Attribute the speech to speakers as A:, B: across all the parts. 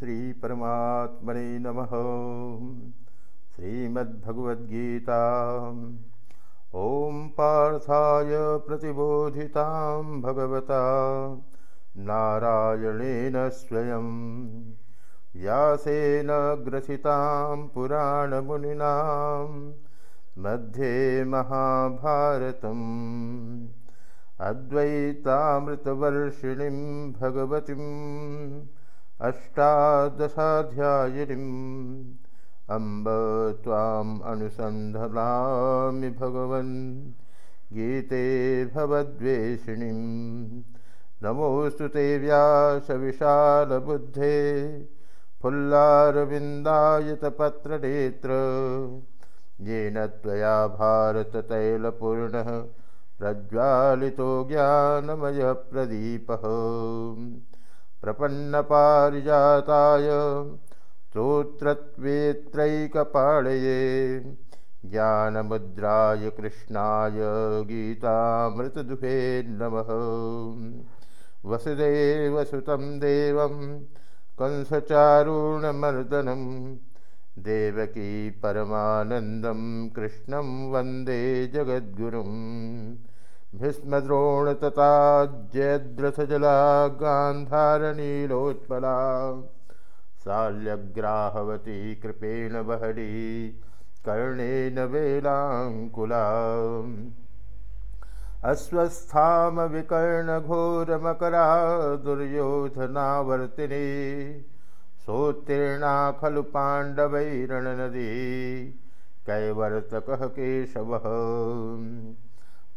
A: श्रीपरमात्मने नमः। श्रीमद्भगवद्गीता ॐ पार्थाय प्रतिबोधितां भगवता। नारायणेन स्वयं। व्यासेन ग्रथितां पुराणमुनिनां मध्ये महाभारतम्। अद्वैतामृतवर्षिणीं भगवतीम् अष्टादशाध्यायिनीम् अम्ब त्वाम् अनुसन्धलामि भगवन् गीते भवद्वेषिणीं। नमोऽस्तु ते व्यासविशालबुद्धे फुल्लारविन्दायतपत्रनेत्र। येन त्वया भारततैलपूर्णः प्रज्वालितो ज्ञानमयप्रदीपः प्रपन्नपारिजाताय स्तोत्रत्वेत्रैकपाणये ज्ञानमुद्राय कृष्णाय गीतामृतदुहे नमः। वसुदेवसुतं देवं कंसचारूणमर्दनं देवकी परमानन्दं कृष्णं वन्दे जगद्गुरुम् भीष्मद्रोणतता जयद्रथजला गान्धारनीलोत्पला शाल्यग्राहवती कृपेण बहरी कर्णेन वेलाङ्कुला। अस्वस्थामविकर्णघोरमकरा दुर्योधनावर्तिनी सोत्तीर्णा खलु पाण्डवैरणनदी कैवर्तकः केशवः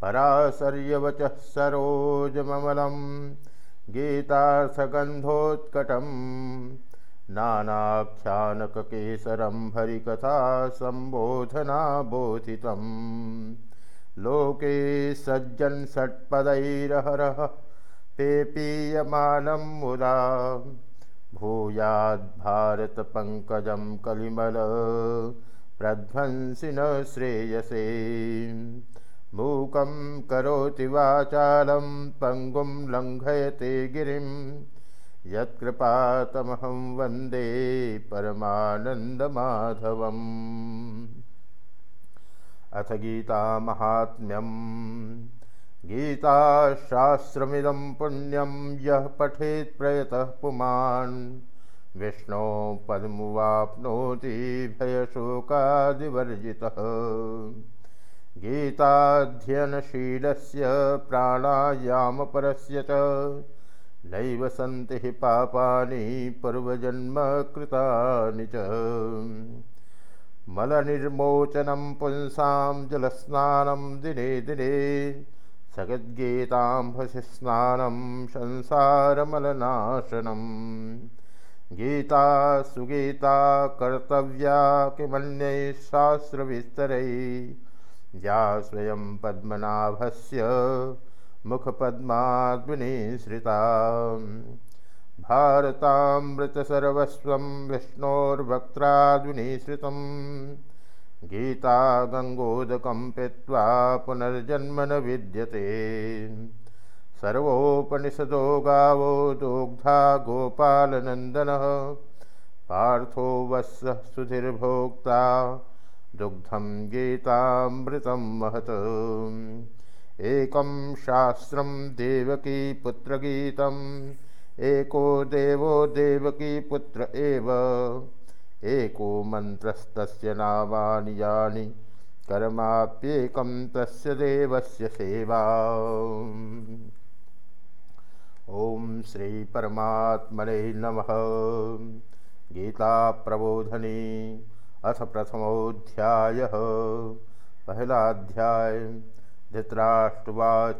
A: पराशर्यवचः सरोजममलं गीतार्थगन्धोत्कटं नानाख्यानककेसरं हरिकथा सम्बोधनाबोधितं लोके सज्जन् षट्पदैरहरः पेपीयमानं मुदा भूयाद्भारतपङ्कजं कलिमल प्रध्वंसि न श्रेयसे मूकं करोति वाचालं पङ्गुं लङ्घयते गिरिं। यत्कृपातमहं वन्दे परमानन्दमाधवम्। अथ गीतामाहात्म्यं गीताशास्त्रमिदं पुण्यं यः पठेत् प्रयतः पुमान्। विष्णो पद्मुवाप्नोति भयशोकादिवर्जितः गीताध्ययनशीलस्य प्राणायामपरस्य च। नैव सन्ति हि पापानि पूर्वजन्मकृतानि च। मलनिर्मोचनं पुंसां जलस्नानं दिने दिने। सगद्गीताम्भसि स्नानं संसारमलनाशनम् गीता सुगीता कर्तव्या किमन्यैः शास्त्रविस्तरैः या स्वयं पद्मनाभस्य मुखपद्माद्विनिसृता भारतामृतसर्वस्वं विष्णोर्वक्त्राद्विनिसृतं गीता गङ्गोदकं पीत्वा पुनर्जन्म न विद्यते। सर्वोपनिषदो गावो दोग्धा गोपालनन्दनः। पार्थो वत्सः दुग्धं गीतामृतं महत् एकं शास्त्रं देवकीपुत्रगीतम् एको देवो देवकीपुत्र एव। एको मन्त्रस्तस्य नामानि यानि, कर्माप्येकं तस्य देवस्य सेवा। ॐ श्रीपरमात्मने नमः। गीताप्रबोधनी अथ प्रथमोध्याय पहलाध्याय, धृतराष्ट्रवाच।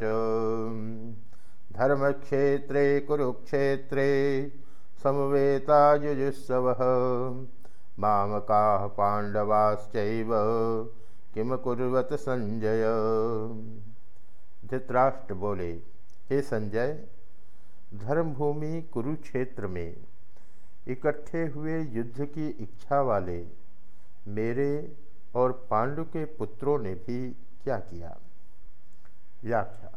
A: धर्मक्षेत्रे, कुरुक्षेत्रे, समवेता समवेतायुजुस्सवः मामकाः पाण्डवाश्चैव, किम कुर्वत संजय? धृतराष्ट्र बोले, हे संजय, धर्मभूमि कुरुक्षेत्र में इकट्ठे हुए युद्ध की इच्छा वाले मेरे और पांडु के पुत्रों ने भी क्या किया? व्याख्या।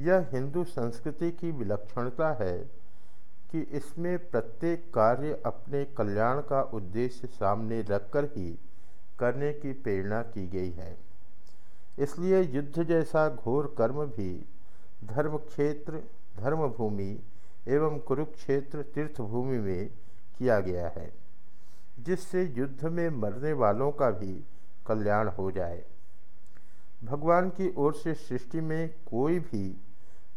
A: यह हिंदू संस्कृति की विलक्षणता है कि इसमें प्रत्येक कार्य अपने कल्याण का उद्देश्य सामने रखकर ही करने की प्रेरणा की गई है। इसलिए युद्ध जैसा घोर कर्म भी धर्म क्षेत्र धर्मभूमि एवं कुरुक्षेत्र तीर्थभूमि में किया गया है। जिससे युद्ध में मरने वालों का भी कल्याण हो जाए। भगवान की ओर से सृष्टि में कोई भी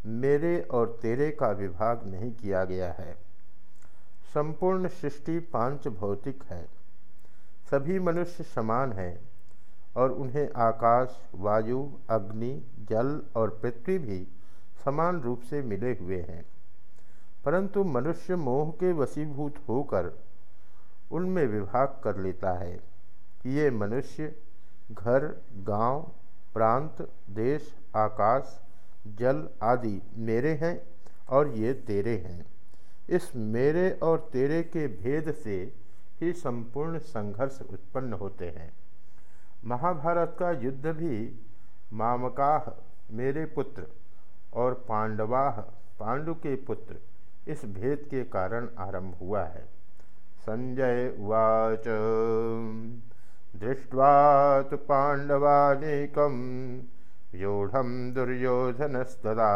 A: मेरे और तेरे का विभाग नहीं किया गया है। संपूर्ण सृष्टि पाँच भौतिक है। सभी मनुष्य समान हैं और उन्हें आकाश, वायु, अग्नि, जल और पृथ्वी भी समान रूप से मिले हुए हैं। परंतु मनुष्य मोह के वशीभूत होकर उनमें विभाग कर लेता है कि ये मनुष्य घर गाँव, प्रांत देश आकाश जल आदि मेरे हैं और ये तेरे हैं। इस मेरे और तेरे के भेद से ही संपूर्ण संघर्ष उत्पन्न होते हैं। महाभारत का युद्ध भी मामकाह मेरे पुत्र और पांडवाह पांडु के पुत्र इस भेद के कारण आरंभ हुआ है। संजय उवाच। दृष्ट्वा तो पांडवानेकम व्यूढ़ दुर्योधनस्तदा।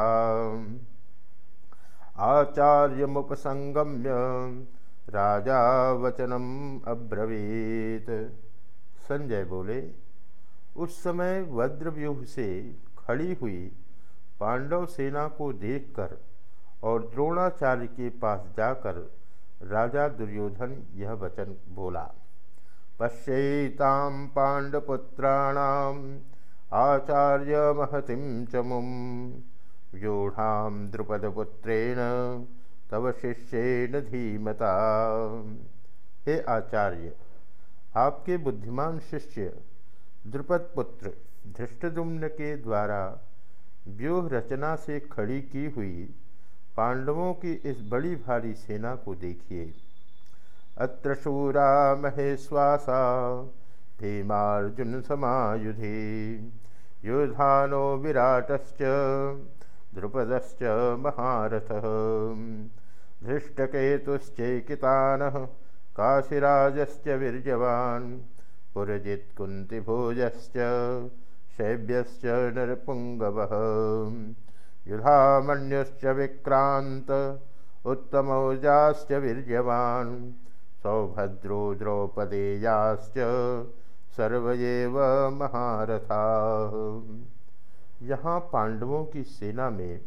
A: आचार्यमुपसंगम्य राजा वचनम अब्रवीत। संजय बोले, उस समय वज्रव्यूह से खड़ी हुई पांडव सेना को देखकर और द्रोणाचार्य के पास जाकर राजा दुर्योधन यह वचन बोला पश्यताम पांडपुत्राणाम आचार्य महतिम च मुम व्यूढ़ाम द्रुपदपुत्रेण तव शिष्येन धीमता। हे आचार्य, आपके बुद्धिमान शिष्य द्रुपद पुत्र धृष्टदुम्न के द्वारा व्यूह रचना से खड़ी की हुई पांडवों की इस बड़ी भारी सेना को देखिए। अत्र शूरा महेश्वासा, भीमार्जुन समायुधि, युधानो विराटश्च, द्रुपदश्च महारथ, धृष्टकेतुश्चैकितानः, काशिराजश्च वीर्यवान् पुरजित्कुन्तिभोजश्च शैब्यश्च नरपुङ्गवः। युधामन्युश्च विक्रान्त। उत्तमौजाश्च वीर्यवान्। सौभद्रो द्रौपदेयाश्च सर्वयेव महारथा। यहाँ पांडवों की सेना में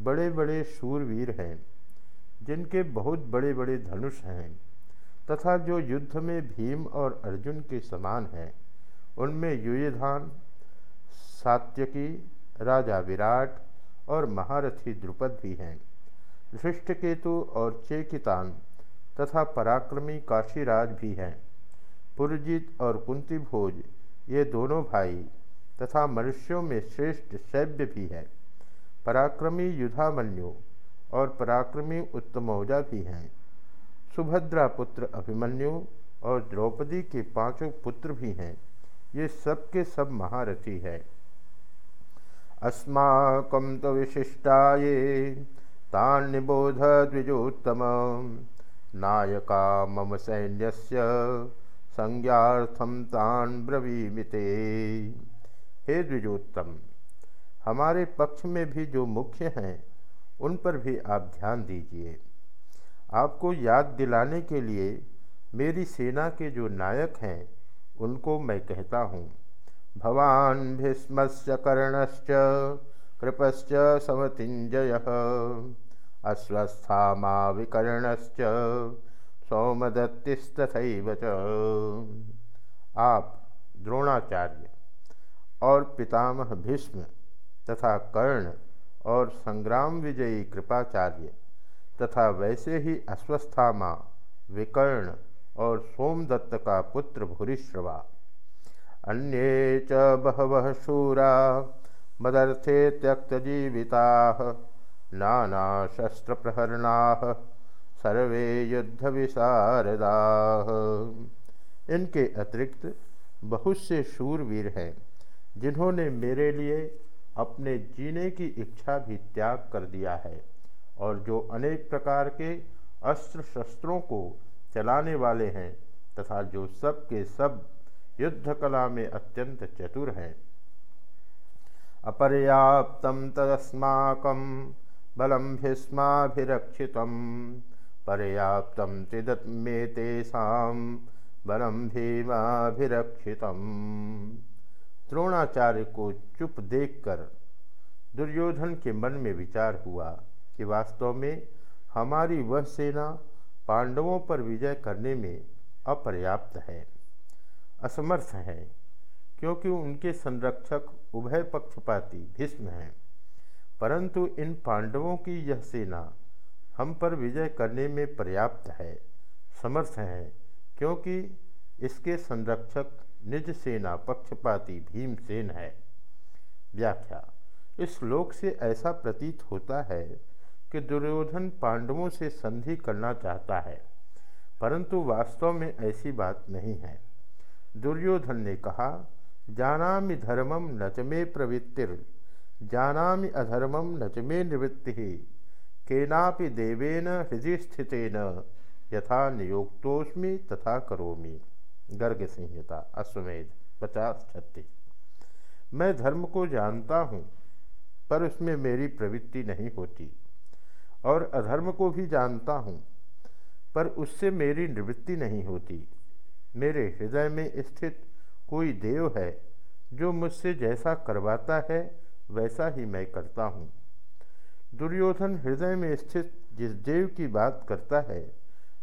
A: बड़े बड़े शूरवीर हैं, जिनके बहुत बड़े बड़े धनुष हैं, तथा जो युद्ध में भीम और अर्जुन के समान हैं, उनमें युयधान सात्यकी, राजा विराट और महारथी द्रुपद भी हैं। धृष्टकेतु और चेकितान तथा पराक्रमी काशीराज भी हैं। पुरजीत और कुंती भोज, ये दोनों भाई तथा मनुष्यों में श्रेष्ठ शैव्य भी है। पराक्रमी युधामन्यु और पराक्रमी उत्तमौजा भी हैं। सुभद्रा पुत्र अभिमन्यु और द्रौपदी के पाँचों पुत्र भी हैं। ये सब के सब महारथी है। अस्माकम तो विशिष्टा ये तान निबोध द्विजोत्तम। नायका मम सैन्यस्य संज्ञार्थम तान ब्रवीमिते हे द्विजोत्तम, हमारे पक्ष में भी जो मुख्य हैं, उन पर भी आप ध्यान दीजिए। आपको याद दिलाने के लिए मेरी सेना के जो नायक हैं, उनको मैं कहता हूँ। भवान भीष्मस्य कर्णश्च, कृपश्च समतिंजय अश्वस्थामा विकर्णश्च च। आप द्रोणाचार्य और पितामह भीष्म तथा कर्ण और संग्राम विजयी कृपाचार्य तथा वैसे ही अश्वस्थामा, विकर्ण और सोमदत्त का पुत्र भूरिश्रवा अन्ये च बहवः शूरा मदर्थे त्यक्तजीविता नाना शस्त्रप्रहरणा सर्वे युद्ध विशारदा इनके अतिरिक्त बहुत से शूरवीर हैं, जिन्होंने मेरे लिए अपने जीने की इच्छा भी त्याग कर दिया है और जो अनेक प्रकार के अस्त्र शस्त्रों को चलाने वाले हैं तथा जो सब के सब युद्ध कला में अत्यंत चतुर हैं। अपर्याप्त तस्माक बलम भीष्माभिरक्षित पर्याप्त त्रिदत्मेतेषा बलम भीमाभिरक्षित द्रोणाचार्य को चुप देखकर दुर्योधन के मन में विचार हुआ कि वास्तव में हमारी वह सेना पांडवों पर विजय करने में अपर्याप्त है। असमर्थ है, क्योंकि उनके संरक्षक उभय पक्षपाती भीष्म हैं। परंतु इन पांडवों की यह सेना हम पर विजय करने में पर्याप्त है, समर्थ है, क्योंकि इसके संरक्षक निज सेना पक्षपाती भीमसेन है। व्याख्या, इस श्लोक से ऐसा प्रतीत होता है कि दुर्योधन पांडवों से संधि करना चाहता है, परंतु वास्तव में ऐसी बात नहीं है। दुर्योधन ने कहा, जानामि धर्मम नचमे प्रवृत्तिर। जानामि अधर्मम नचमे निवृत्ति। केनापि देवेन हृदय स्थितेन यथा नियोक्तोस्मि तथा करोमि। गर्ग संहिता अश्वमेध, पचास छत्तीस। मैं धर्म को जानता हूँ, पर उसमें मेरी प्रवृत्ति नहीं होती। और अधर्म को भी जानता हूँ, पर उससे मेरी निवृत्ति नहीं होती। मेरे हृदय में स्थित कोई देव है जो मुझसे जैसा करवाता है, वैसा ही मैं करता हूँ। दुर्योधन हृदय में स्थित जिस देव की बात करता है,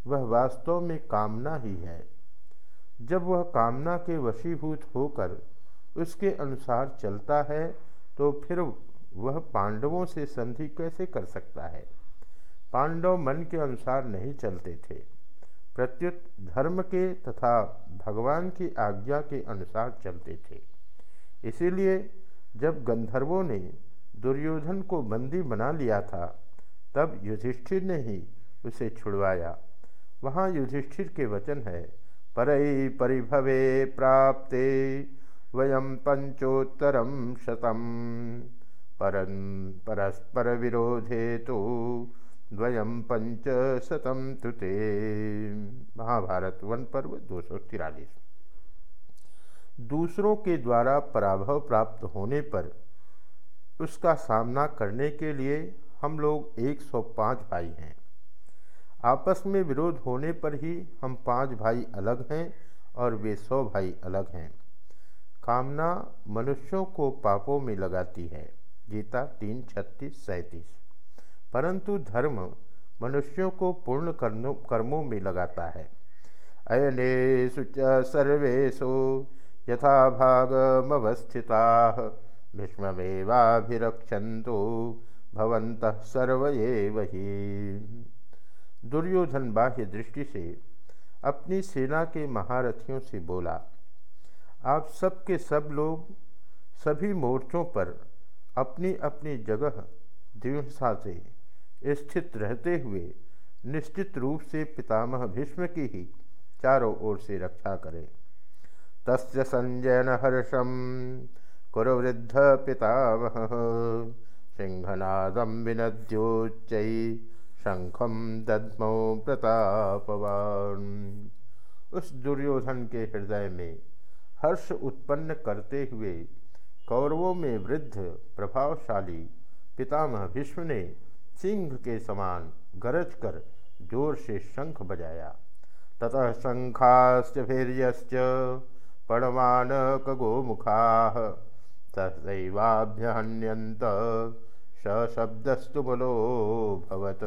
A: वह वास्तव में कामना ही है। जब वह कामना के वशीभूत होकर उसके अनुसार चलता है तो फिर वह पांडवों से संधि कैसे कर सकता है? पांडव मन के अनुसार नहीं चलते थे। प्रत्युत धर्म के तथा भगवान की आज्ञा के अनुसार चलते थे। इसीलिए जब गंधर्वों ने दुर्योधन को बंदी बना लिया था, तब युधिष्ठिर ने ही उसे छुड़वाया। वहाँ युधिष्ठिर के वचन है, परई परिभवे प्राप्ते वयम पंचोत्तरम शतम। परस्पर विरोधे तो द्वयम पंच शतम तुते। महाभारत वन पर्व दो सौ तिरालीस। दूसरों के द्वारा पराभव प्राप्त होने पर उसका सामना करने के लिए हम लोग 105 भाई हैं। आपस में विरोध होने पर ही हम पाँच भाई अलग हैं और वे सौ भाई अलग हैं। कामना मनुष्यों को पापों में लगाती है। गीता तीन छत्तीस सैंतीस। परंतु धर्म मनुष्यों को पूर्ण कर्मों में लगाता है। अयनेशु च सर्वेशु यथा भागमवस्थिता भीष्मेवाभिरक्षन्तु भवंत सर्व वही दुर्योधन बाह्य दृष्टि से अपनी सेना के महारथियों से बोला, आप सब के सब लोग सभी मोर्चों पर अपनी अपनी जगह दृढ़ता से स्थित रहते हुए निश्चित रूप से पितामह भीष्म की ही चारों ओर से रक्षा करें। तस् संजयन हर्षम। कुरुवृद्ध पितामह सिंहनादम विनद्योच्च शंखम दद्मो प्रतापवान। उस दुर्योधन के हृदय में हर्ष उत्पन्न करते हुए कौरवों में वृद्ध, प्रभावशाली पितामह भीष्म ने सिंह के समान गरज कर ज़ोर से शंख बजाया। ततः शंखाश्चर्यश्च पड़वान कगोमुखा सहसैवाभ्यहन्यंत सशब्दस्तु बलो भवत।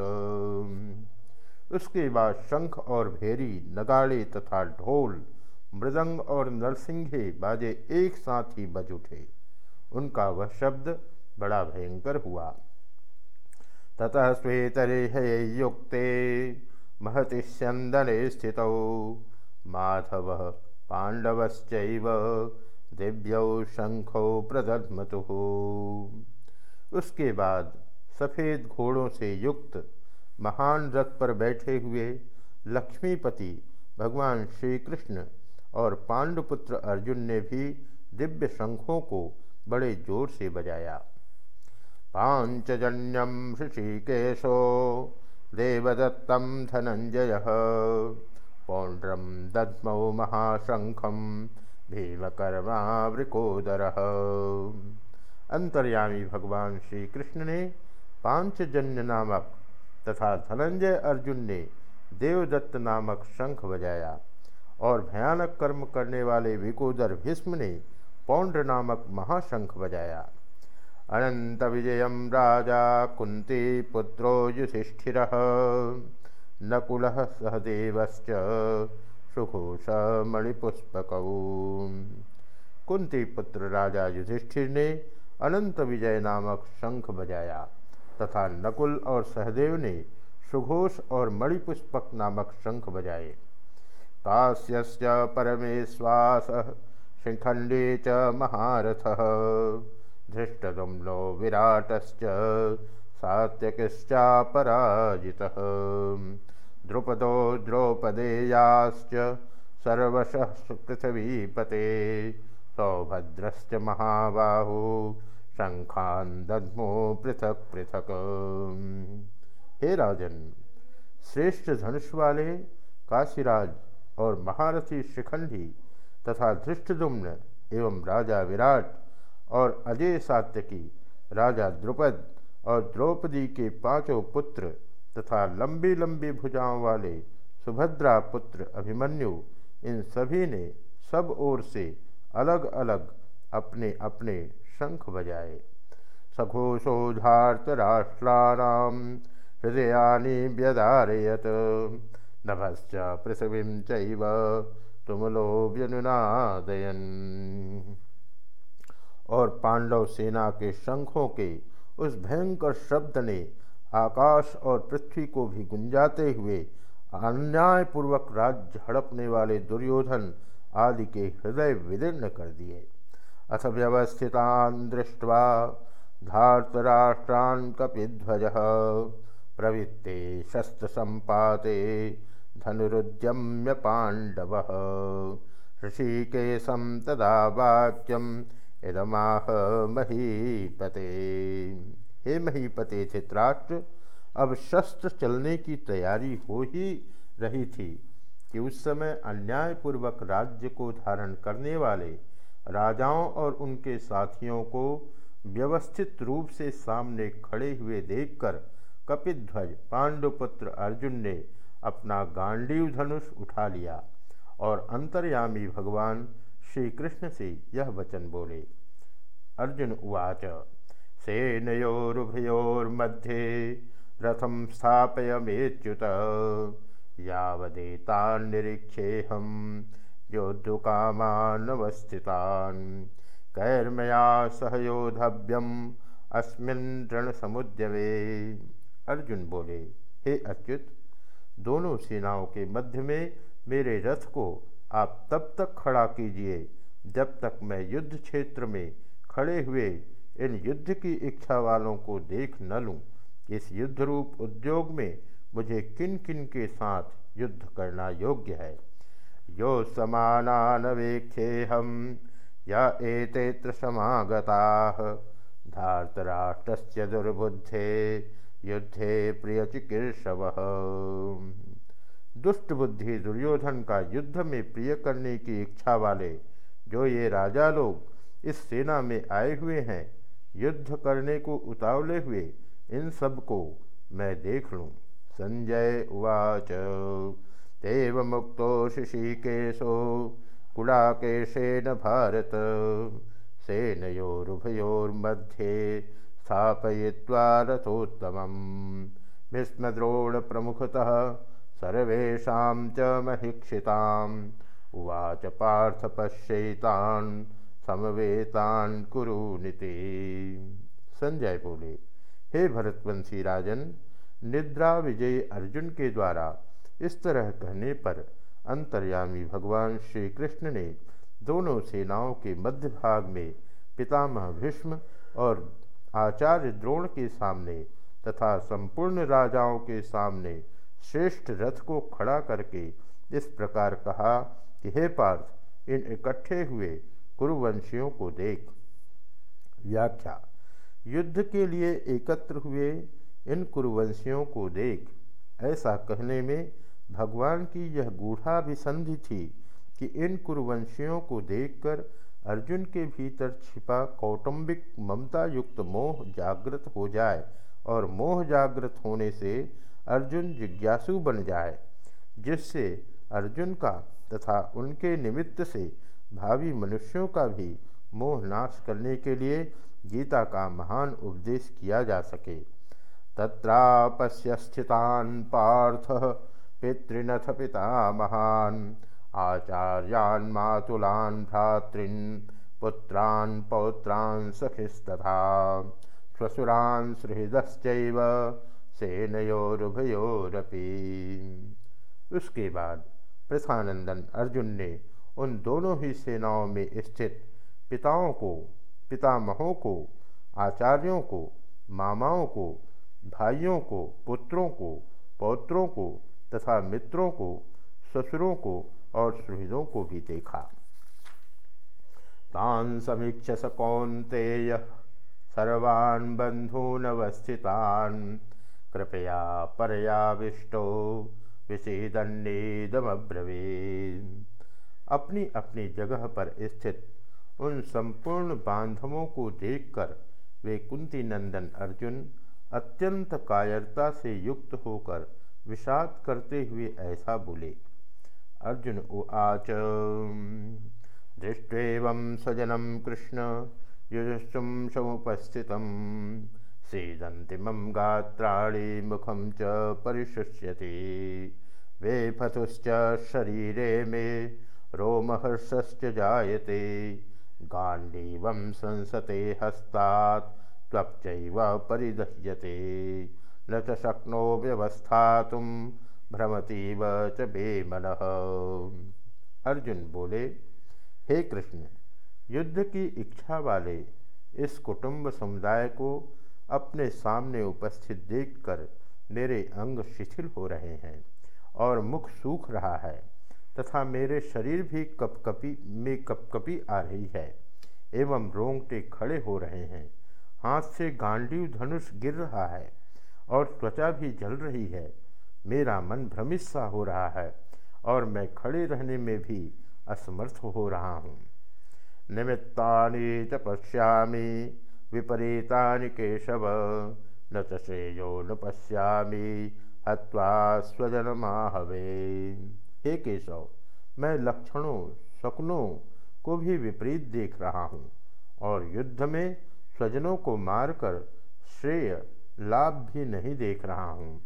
A: उसके बाद शंख और भेरी, नगाड़े तथा ढोल, मृदंग और नरसिंहे बाजे एक साथ ही बज उठे। उनका वह शब्द बड़ा भयंकर हुआ। ततः श्वेतरिहयुक्ते महति स्यंदने स्थित। माधव पांडवश्चैव दिव्यौ शंखौ प्रदधमतु। उसके बाद सफ़ेद घोड़ों से युक्त, महान रथ पर बैठे हुए लक्ष्मीपति भगवान श्री कृष्ण और पांडुपुत्र अर्जुन ने भी दिव्य शंखों को बड़े ज़ोर से बजाया। पांचजन्यम ऋषिकेशो देवदत्तं धनंजय पौंड्रम दद्मौ महाशंखम भीमकर्मा वृकोदर अंतर्यामी भगवान श्री कृष्ण ने पांचजन्य नामक तथा धनंजय अर्जुन ने देवदत्त नामक शंख बजाया और भयानक कर्म करने वाले विकोदर भीष्म ने पौंड्र नामक महाशंख बजाया। अनंत विजय राजा कुंती पुत्रो युधिष्ठिर। नकुल सहदेवश्च सुघोष मणिपुष्पक। कुंती पुत्र राजा युधिष्ठिर ने अनंत विजय नामक शंख बजाया तथा नकुल और सहदेव ने सुघोष और मणिपुष्पक नामक शंख बजाए। काश्य परमेश्वास शिखंडी च महारथ। धृष्टदुम्नो विराटश्च सात्यकिश्चापराजितः। द्रुपदो द्रौपदेयाश्च सर्वशः पृथिवीपते सौभद्रश्च महाबाहु शंखान दद्मो पृथक पृथक। हे राजन, श्रेष्ठ धनुष वाले काशीराज और महारथी शिखंडी तथा धृष्टदुम्न एवं राजा विराट और अजय सात्यकी राजा द्रुपद और द्रौपदी के पाँचों पुत्र तथा लंबी लंबी भुजाओं वाले सुभद्रा पुत्र अभिमन्यु, इन सभी ने सब ओर से अलग अलग अपने अपने शंख बजाए। सघोषोधार्त राष्ट्राणाम हृदयानि व्यदारयत नभश्च पृथ्वी चैव तुमलो व्यनुनादयन। और पांडव सेना के शंखों के उस भयंकर शब्द ने आकाश और पृथ्वी को भी गुंजाते हुए अन्यायपूर्वक राज्य हड़पने वाले दुर्योधन आदि के हृदय विदीर्ण कर दिए। अथ व्यवस्थितान दृष्ट्वा धार्तराष्ट्रान् कपिध्वज, प्रवृत्ते शस्त्र संपाते धनुरुद्यम्य पांडव ऋषिकेशम तदा वाक्यम इदमाह महीपते हे महीपते चित्राष्ट्र अब शस्त्र चलने की तैयारी हो ही रही थी कि उस समय अन्यायपूर्वक राज्य को धारण करने वाले राजाओं और उनके साथियों को व्यवस्थित रूप से सामने खड़े हुए देखकर कपिध्वज पांडुपुत्र अर्जुन ने अपना गांडीव धनुष उठा लिया और अंतर्यामी भगवान श्री कृष्ण से यह वचन बोले। अर्जुन उवाच, सेनयोरुभयोर्मध्ये रथम स्थापय मेच्युत यावदेतान्निरीक्षेऽहं योद्धुकामानवस्थितान्। कैर्मया सहयोधव्यम अस्मिन् रणसमुद्यवे अर्जुन बोले, हे अच्युत, दोनों सेनाओं के मध्य में मेरे रथ को आप तब तक खड़ा कीजिए जब तक मैं युद्ध क्षेत्र में खड़े हुए इन युद्ध की इच्छा वालों को देख न लूँ। इस युद्ध रूप उद्योग में मुझे किन किन के साथ युद्ध करना योग्य है? यो समानान वेख्ये हम, या एतेत्र समागता धार्तराष्ट्र दुर्बुद्धे युद्धे प्रिय चिकीर्षव दुष्ट बुद्धि दुर्योधन का युद्ध में प्रिय करने की इच्छा वाले जो ये राजा लोग इस सेना में आए हुए हैं, युद्ध करने को उतावले हुए, इन सबको मैं देख लूँ। संजय उवाच। तेव मुक्तो ऋषिकेशो कुड़ाकेशेन भारत। सेनयोरुभयोर्मध्ये स्थापयित्वा रथोत्तमं भीष्मद्रोणप्रमुखतः सर्वेषां च उवाच पार्थ पश्येतान् कुरु संजय बोले, हे भरतवंशी राजन, निद्रा विजयी अर्जुन के द्वारा इस तरह कहने पर अंतर्यामी भगवान श्री कृष्ण ने दोनों सेनाओं के मध्य भाग में पितामह भीष्म और आचार्य द्रोण के सामने तथा संपूर्ण राजाओं के सामने श्रेष्ठ रथ को खड़ा करके इस प्रकार कहा कि, हे पार्थ, इन इकट्ठे हुए कुरुवंशियों को देख। व्याख्या, युद्ध के लिए एकत्र हुए इन कुरुवंशियों को देख। ऐसा कहने में भगवान की यह गूढ़ाभिसंधि थी कि इन कुरुवंशियों को देखकर अर्जुन के भीतर छिपा कौटुंबिक ममता युक्त मोह जागृत हो जाए और मोह जागृत होने से अर्जुन जिज्ञासु बन जाए, जिससे अर्जुन का तथा उनके निमित्त से भावी मनुष्यों का भी मोह नाश करने के लिए गीता का महान उपदेश किया जा सके। तत्रापस्य स्थितान पार्थ पितृनथ पिता महान, आचार्यान मातुलान भ्रातृन्, पुत्रान् पौत्रान् सखिस्तथा श्वशुरान् सुहृदश्चैव सेनयोरुभयोरपि उसके बाद प्रथानंदन अर्जुन ने उन दोनों ही सेनाओं में स्थित पिताओं को, पितामहों को, आचार्यों को, मामाओं को, भाइयों को, पुत्रों को, पौत्रों को तथा मित्रों को, ससुरों को और सुहृदों को भी देखा। तान समीक्ष स कौंतेय सर्वान् बंधूनवस्थितान कृपया परयाविष्टो विषेदन्नेदमब्रवी अपनी अपनी जगह पर स्थित उन संपूर्ण बांधवों को देखकर वे कुंती नंदन अर्जुन अत्यंत कायरता से युक्त होकर विषाद करते हुए ऐसा बोले, अर्जुन उवाच दृष्ट्वेवं स्वजनं कृष्ण, युजुष्टुं समुपस्थितं सीदन्तिमं गात्राणि मुखं च परिशुष्यति। वेफतुश्च शरीरे मे रोमहर्षश्च जायते। गाण्डीवं संसते हस्तात् त्वक्चैव परिदह्यते। न च शक्नो व्यवस्थातुं भ्रमतीव च बेमन अर्जुन बोले, हे कृष्ण, युद्ध की इच्छा वाले इस कुटुंब समुदाय को अपने सामने उपस्थित देखकर मेरे अंग शिथिल हो रहे हैं और मुख सूख रहा है तथा मेरे शरीर भी कपकपी, में कपकपी आ रही है एवं रोंगटे खड़े हो रहे हैं। हाथ से गांडीव धनुष गिर रहा है और त्वचा भी जल रही है। मेरा मन भ्रमित सा हो रहा है और मैं खड़े रहने में भी असमर्थ हो रहा हूँ। निमित्तानि च विपरीतानि केशव। न च श्रेयो न पश्यामि। हत्वा स्वजनमाहवे। हे केशव, मैं लक्षणों शकुनों को भी विपरीत देख रहा हूँ और युद्ध में स्वजनों को मारकर श्रेय, लाभ भी नहीं देख रहा हूँ।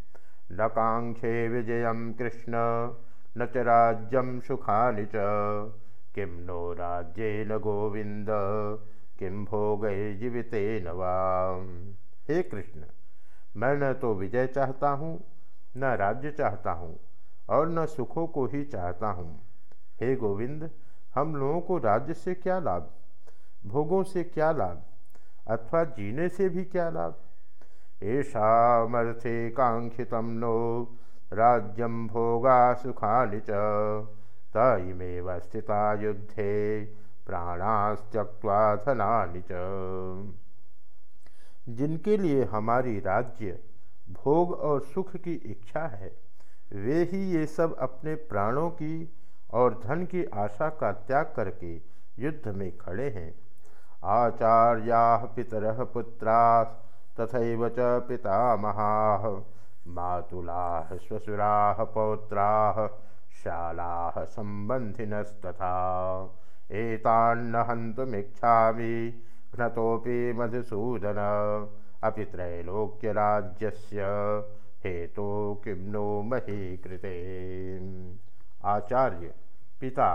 A: न कांक्षे विजय कृष्ण, न च राज्यम सुखानि च। किं नो राज्य न गोविंद। किम भोग जीविते नवाम हे कृष्ण, मैं न तो विजय चाहता हूँ, न राज्य चाहता हूँ, और न सुखों को ही चाहता हूँ। हे गोविंद, हम लोगों को राज्य से क्या लाभ, भोगों से क्या लाभ, अथवा जीने से भी क्या लाभ? येषामर्थे कांक्षित नो राज्यम भोगा सुखानि च, तमेव स्थिता युद्धे। प्राणास्त्यक्वा च। जिनके लिए हमारी राज्य भोग और सुख की इच्छा है, वे ही ये सब अपने प्राणों की और धन की आशा का त्याग करके युद्ध में खड़े हैं। आचार्या पितर पुत्रा तथा च पितामहाः, मातुलाः श्वशुराः पौत्राः, शालाः सम्बन्धिनस्तथा एतान्न हन्तुमिच्छामि मधुसूदन। अपि त्रैलोक्यराज्यस्य। हेतु किं नो मही कृते आचार्य, पिता,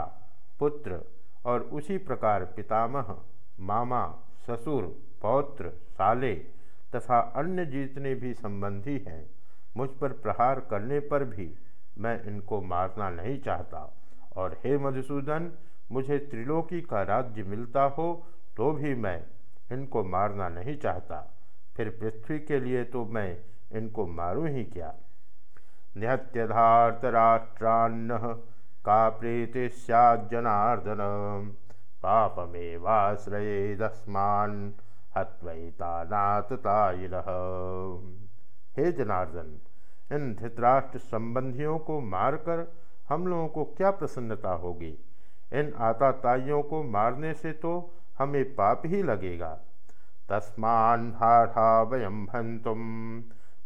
A: पुत्र और उसी प्रकार पितामह, मामा, ससुर, पौत्र, साले तथा अन्य जितने भी संबंधी हैं, मुझ पर प्रहार करने पर भी मैं इनको मारना नहीं चाहता। और हे मधुसूदन मुझे त्रिलोकी का राज्य मिलता हो तो भी मैं इनको मारना नहीं चाहता। फिर पृथ्वी के लिए तो मैं इनको मारूं ही क्या? राष्ट्रान्न का प्रीति सज्जनार्दन पापमेवाश्रयेदस्मान हत्वैतानाततायिन हे जनार्दन, इन धृतराष्ट्र संबंधियों को मारकर हम लोगों को क्या प्रसन्नता होगी? इन आताताइयों को मारने से तो हमें पाप ही लगेगा। तस्मान भाषा वयम भंतुम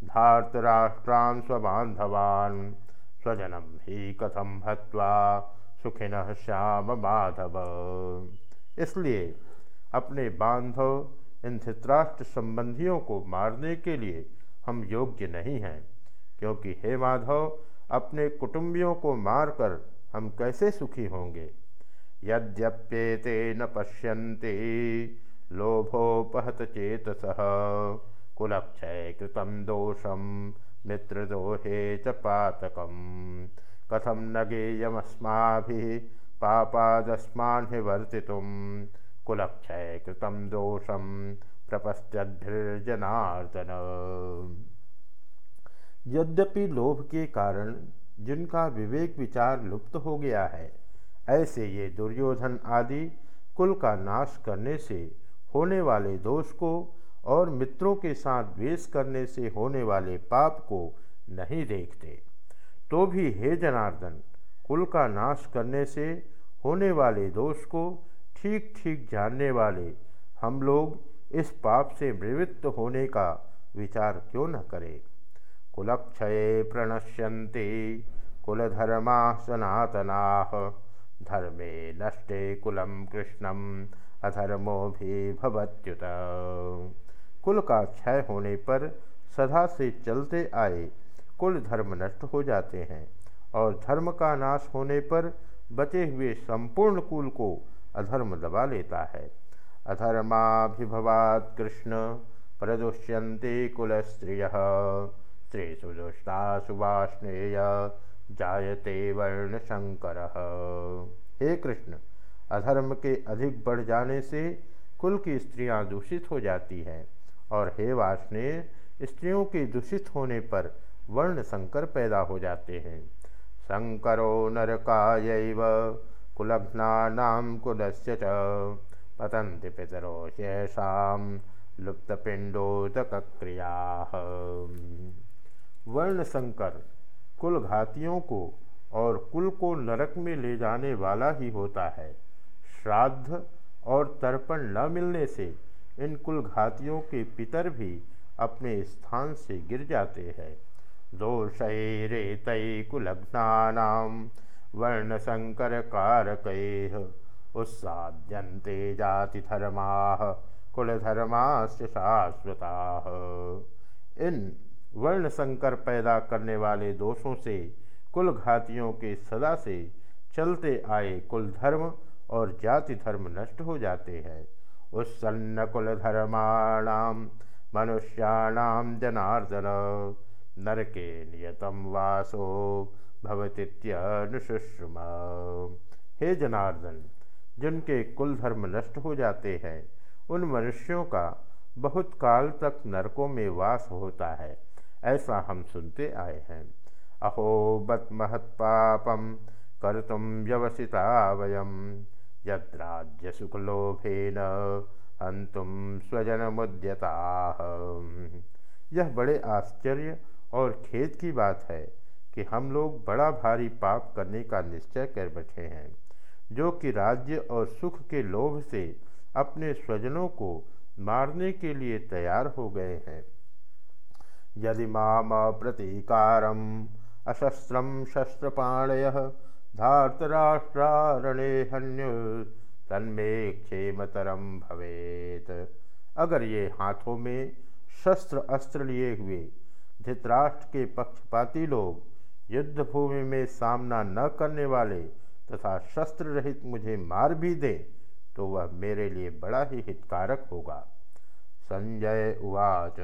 A: धार्तराष्ट्रान स्वबांधवान स्वजनम ही कथम हत्वा सुखिन श्याम माधव। इसलिए अपने बांधव इन धृतराष्ट्र संबंधियों को मारने के लिए हम योग्य नहीं हैं, क्योंकि हे माधव, अपने कुटुंबियों को मारकर हम कैसे सुखी होंगे? यद्यप्येते न पश्यन्ति। लोभोपहत चेतस। कुलक्षय कृतम दोषम मित्रदोहे च पातकम। कथम न गेयमस्मा पापादस्मान वर्ति कुलक्षय कृतम दोषम प्रपस्त्यर्जनार्दन यद्यपि लोभ के कारण जिनका विवेक विचार लुप्त हो गया है ऐसे ये दुर्योधन आदि कुल का नाश करने से होने वाले दोष को और मित्रों के साथ द्वेष करने से होने वाले पाप को नहीं देखते। तो भी हे जनार्दन, कुल का नाश करने से होने वाले दोष को ठीक ठीक जानने वाले हम लोग इस पाप से निवृत्त होने का विचार क्यों न करें? कुलक्षये प्रणश्यन्ति, कुलधर्मा सनातना। धर्मे नष्टे कुलम कृष्णम अधर्मो भी भवत्युत कुल का क्षय होने पर सदा से चलते आए कुल धर्म नष्ट हो जाते हैं और धर्म का नाश होने पर बचे हुए संपूर्ण कुल को अधर्म दबा लेता है। अधर्माभिभवात कृष्ण, प्रदुष्यन्ते कुल स्त्रिय स्त्री सुदुष्टा सुवाष्णेय जायते वर्ण शंकर हे कृष्ण, अधर्म के अधिक बढ़ जाने से कुल की स्त्रियाँ दूषित हो जाती हैं और हे वाष्णेय स्त्रियों के दूषित होने पर वर्ण संकर पैदा हो जाते हैं। शंकरो नरकाय कुलघ्ना कुलस्य पतंति पितरो शेषा लुप्तपिंडोदक क्रिया वर्ण संकर कुल घातियों को और कुल को नरक में ले जाने वाला ही होता है। श्राद्ध और तर्पण न मिलने से इन कुल घातियों के पितर भी अपने स्थान से गिर जाते हैं। दोषैरेत कुलग्ना वर्ण संकर कारक उत्साद्यन्ते जातिधर्मा कुलधर्मास्य शाश्वता। इन वर्ण संकर पैदा करने वाले दोषों से कुल घातियों के सदा से चलते आए कुल धर्म और जाति धर्म नष्ट हो जाते हैं। उत्सन्न कुल धर्माणाम मनुष्याणाम जनार्दन, नरके नियतम वासो भवतीत्यनुशुश्रुमा हे जनार्दन, जिनके कुल धर्म नष्ट हो जाते हैं, उन मनुष्यों का बहुत काल तक नरकों में वास होता है। ऐसा हम सुनते आए हैं। अहो बत महत्पापम कर तुम व्यवसिता वयम यद्राज्य सुखलोभेन अंतुम स्वजन मुद्यता यह बड़े आश्चर्य और खेद की बात है कि हम लोग बड़ा भारी पाप करने का निश्चय कर बैठे हैं, जो कि राज्य और सुख के लोभ से अपने स्वजनों को मारने के लिए तैयार हो गए हैं। यदि माम प्रतीकारम अशस्त्रम शस्त्रपाणय धार्तराष्ट्रारणे हन्यु तन्मे क्षेमतरम भवेत। अगर ये हाथों में शस्त्र अस्त्र लिए हुए धृतराष्ट्र के पक्षपाती लोग युद्ध भूमि में सामना न करने वाले तथा शस्त्र रहित मुझे मार भी दे तो वह मेरे लिए बड़ा ही हितकारक होगा। संजय उवाच।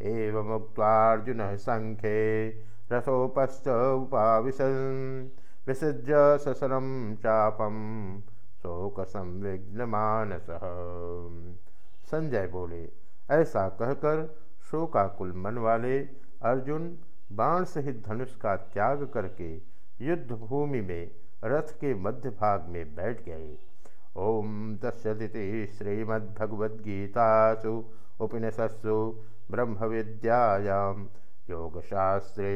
A: एवमुक्तार्जुन संख्ये रसोपश्च उपाविशन् विसृज्य ससरम चापम मानस संजय बोले, ऐसा कहकर शोकाकुल मन वाले अर्जुन बाण सहित धनुष का त्याग करके युद्ध भूमि में रथ के मध्य भाग में बैठ गए। ओम तस्दिति श्रीमद्भगवद्गीतासु उपनिषत्सु ब्रह्म विद्यायाम योगशास्त्रे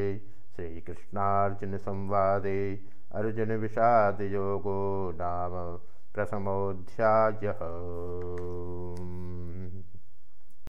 A: श्रीकृष्णार्जुन संवादे अर्जुन विषाद योगो नाम प्रथमोध्याय